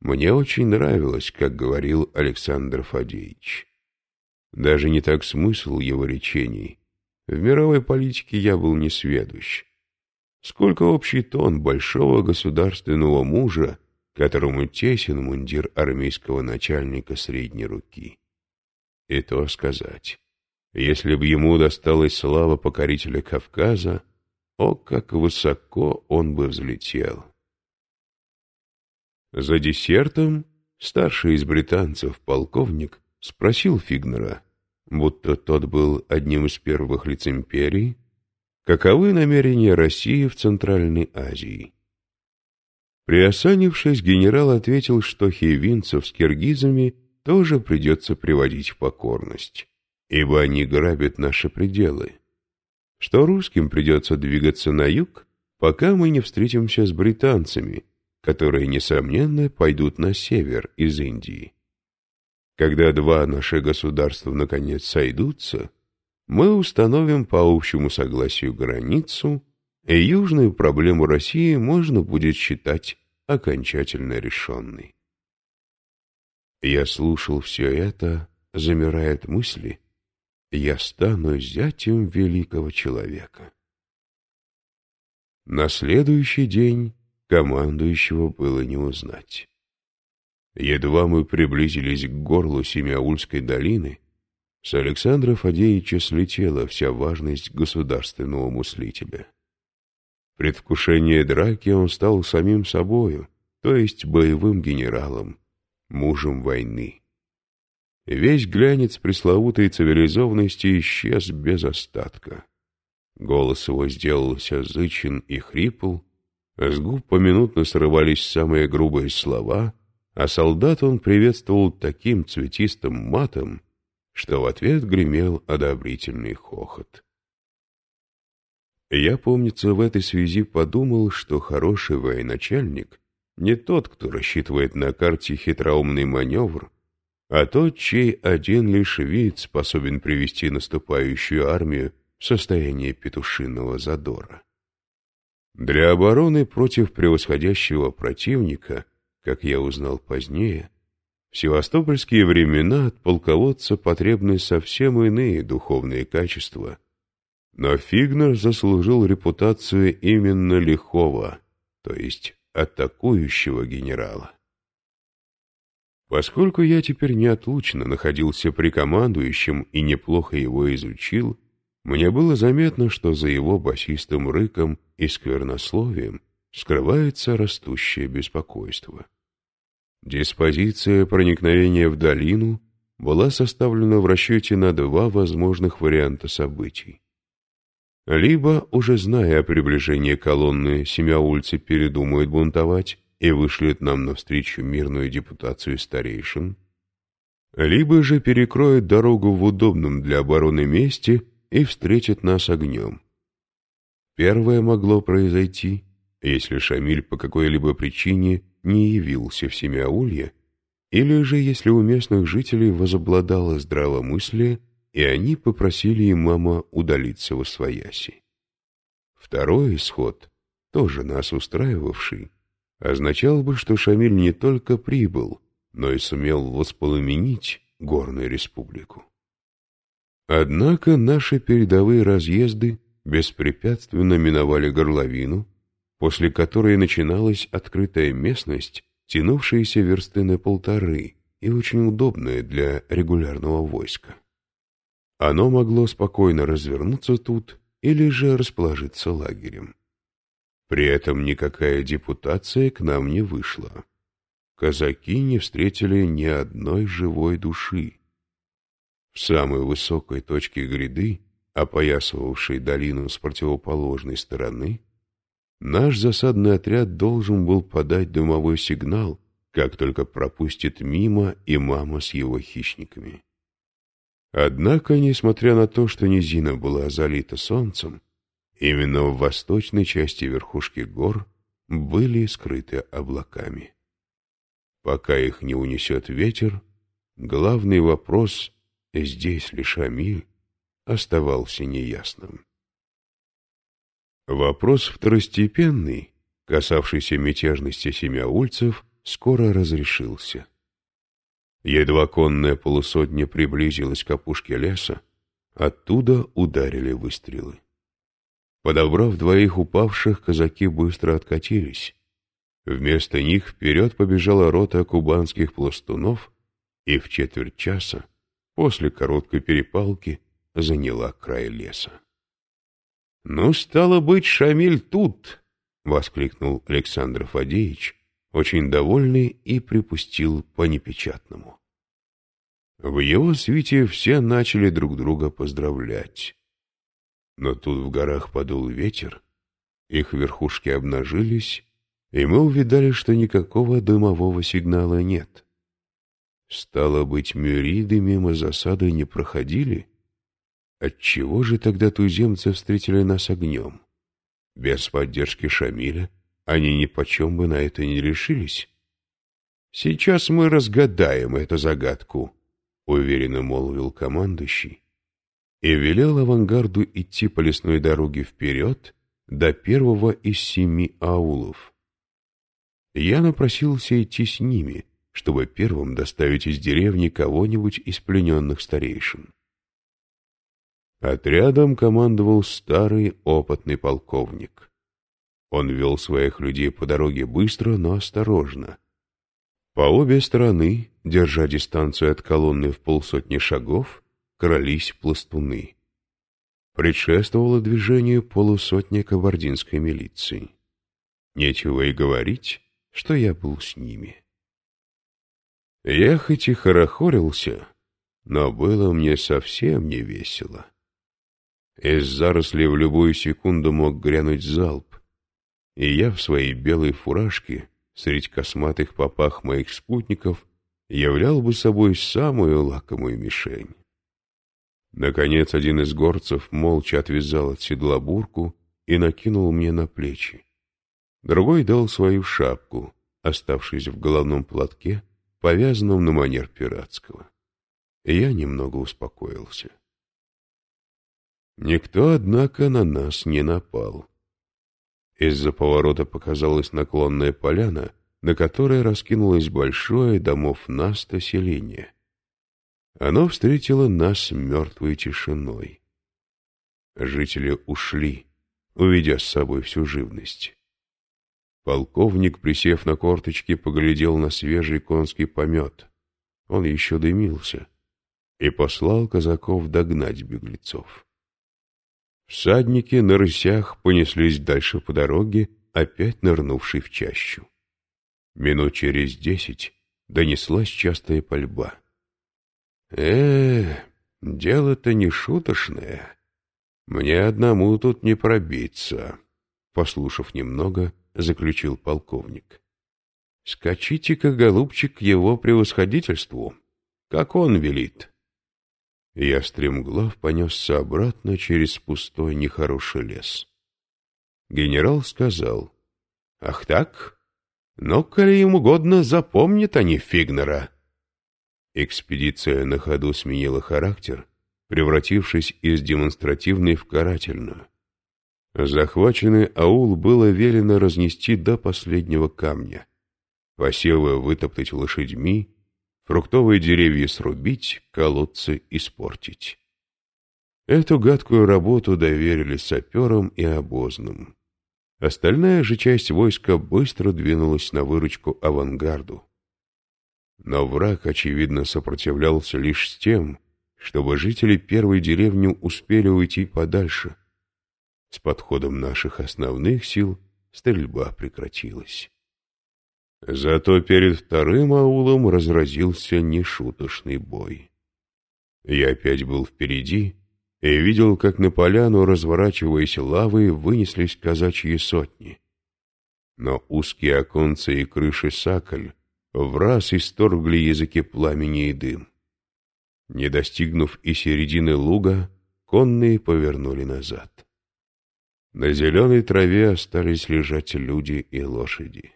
мне очень нравилось, как говорил Александр Фадеевич. Даже не так смысл его речений. В мировой политике я был несведущ. Сколько общий тон большого государственного мужа, которому тесен мундир армейского начальника средней руки. И то сказать, если б ему досталась слава покорителя Кавказа, о, как высоко он бы взлетел! За десертом старший из британцев полковник спросил Фигнера, будто тот был одним из первых лиц империи, каковы намерения России в Центральной Азии. Приосанившись, генерал ответил, что хейвинцев с киргизами тоже придется приводить в покорность, ибо они грабят наши пределы, что русским придется двигаться на юг, пока мы не встретимся с британцами, которые, несомненно, пойдут на север из Индии. Когда два наши государства наконец сойдутся, мы установим по общему согласию границу, и южную проблему России можно будет считать окончательно решенной. Я слушал все это, замирая от мысли, я стану зятем великого человека. На следующий день командующего было не узнать. Едва мы приблизились к горлу Семяульской долины, с Александра Фадеевича слетела вся важность государственного мыслителя. В предвкушении драки он стал самим собою, то есть боевым генералом, мужем войны. Весь глянец пресловутой цивилизованности исчез без остатка. Голос его сделался зычен и хрипл, с губ поминутно срывались самые грубые слова, а солдат он приветствовал таким цветистым матом, что в ответ гремел одобрительный хохот. Я, помнится, в этой связи подумал, что хороший военачальник не тот, кто рассчитывает на карте хитроумный маневр, а тот, чей один лишь вид способен привести наступающую армию в состояние петушиного задора. Для обороны против превосходящего противника, как я узнал позднее, в севастопольские времена от полководца потребны совсем иные духовные качества. Но Фигнер заслужил репутацию именно лихого, то есть атакующего генерала. Поскольку я теперь неотлучно находился при командующем и неплохо его изучил, мне было заметно, что за его басистым рыком и сквернословием скрывается растущее беспокойство. Диспозиция проникновения в долину была составлена в расчете на два возможных варианта событий. Либо, уже зная о приближении колонны, семяульцы передумают бунтовать и вышлют нам навстречу мирную депутацию старейшин, либо же перекроют дорогу в удобном для обороны месте и встретит нас огнем. Первое могло произойти, если Шамиль по какой-либо причине не явился в Семяулье, или же если у местных жителей возобладало здравомыслие, и они попросили имама удалиться во свояси. Второй исход, тоже нас устраивавший, означал бы, что Шамиль не только прибыл, но и сумел воспламенить горную республику. Однако наши передовые разъезды беспрепятственно миновали горловину, после которой начиналась открытая местность, тянувшаяся версты на полторы и очень удобная для регулярного войска. Оно могло спокойно развернуться тут или же расположиться лагерем. При этом никакая депутация к нам не вышла. Казаки не встретили ни одной живой души. В самой высокой точке гряды, опоясывавшей долину с противоположной стороны, наш засадный отряд должен был подать дымовой сигнал, как только пропустит мимо и мама с его хищниками. Однако, несмотря на то, что низина была залита солнцем, именно в восточной части верхушки гор были скрыты облаками. Пока их не унесет ветер, главный вопрос здесь ли Шамиль, оставался неясным. Вопрос второстепенный, касавшийся мятежности семяульцев, скоро разрешился. Едва конная полусотня приблизилась к опушке леса, оттуда ударили выстрелы. Подобрав двоих упавших, казаки быстро откатились. Вместо них вперед побежала рота кубанских пластунов и в четверть часа, после короткой перепалки, заняла край леса. — Ну, стало быть, Шамиль тут! — воскликнул Александр Фадеевич, очень довольный, и припустил по непечатному. В его свите все начали друг друга поздравлять. Но тут в горах подул ветер, их верхушки обнажились, и мы увидали, что никакого дымового сигнала нет. Стало быть, мюриды мимо засады не проходили? Отчего же тогда туземцы встретили нас огнем? Без поддержки Шамиля они ни почем бы на это не решились. Сейчас мы разгадаем эту загадку, — уверенно молвил командующий, и велел авангарду идти по лесной дороге вперед до первого из семи аулов. Я напросился идти с ними, чтобы первым доставить из деревни кого-нибудь из плененных старейшин. Отрядом командовал старый опытный полковник. Он вел своих людей по дороге быстро, но осторожно. По обе стороны, держа дистанцию от колонны в полсотни шагов, крались пластуны. Предшествовало движению полусотня кабардинской милиции. Нечего и говорить, что я был с ними. Я хоть и хорохорился, но было мне совсем не весело. Из зарослей в любую секунду мог грянуть залп, и я в своей белой фуражке, среди косматых попах моих спутников, являл бы собой самую лакомую мишень. Наконец один из горцев молча отвязал от седла бурку и накинул мне на плечи. Другой дал свою шапку, оставшись в головном платке, повязанном на манер пиратского. Я немного успокоился. Никто, однако, на нас не напал. Из-за поворота показалась наклонная поляна, на которой раскинулось большое домов Наста селение. Оно встретило нас мертвой тишиной. Жители ушли, увидя с собой всю живность. Полковник, присев на корточки, поглядел на свежий конский помет. Он еще дымился и послал казаков догнать беглецов. Всадники на рысях понеслись дальше по дороге, опять нырнувшей в чащу. Минут через десять донеслась частая пальба. э дело-то не шуточное. Мне одному тут не пробиться», — послушав немного, — заключил полковник. «Скачите-ка, голубчик, к его превосходительству, как он велит». Я стремглав понесся обратно через пустой нехороший лес. Генерал сказал, «Ах так? Но, коли им угодно, запомнят они Фигнера». Экспедиция на ходу сменила характер, превратившись из демонстративной в карательную. Захваченный аул было велено разнести до последнего камня, посевы вытоптать лошадьми, фруктовые деревья срубить, колодцы испортить. Эту гадкую работу доверили саперам и обозным. Остальная же часть войска быстро двинулась на выручку авангарду. Но враг, очевидно, сопротивлялся лишь с тем, чтобы жители первой деревни успели уйти подальше, с подходом наших основных сил стрельба прекратилась. Зато перед вторым аулом разразился нешуточный бой. Я опять был впереди и видел, как на поляну, разворачиваясь лавы, вынеслись казачьи сотни. Но узкие оконцы и крыши саколь в раз исторгли языки пламени и дым. Не достигнув и середины луга, конные повернули назад. На зеленой траве остались лежать люди и лошади.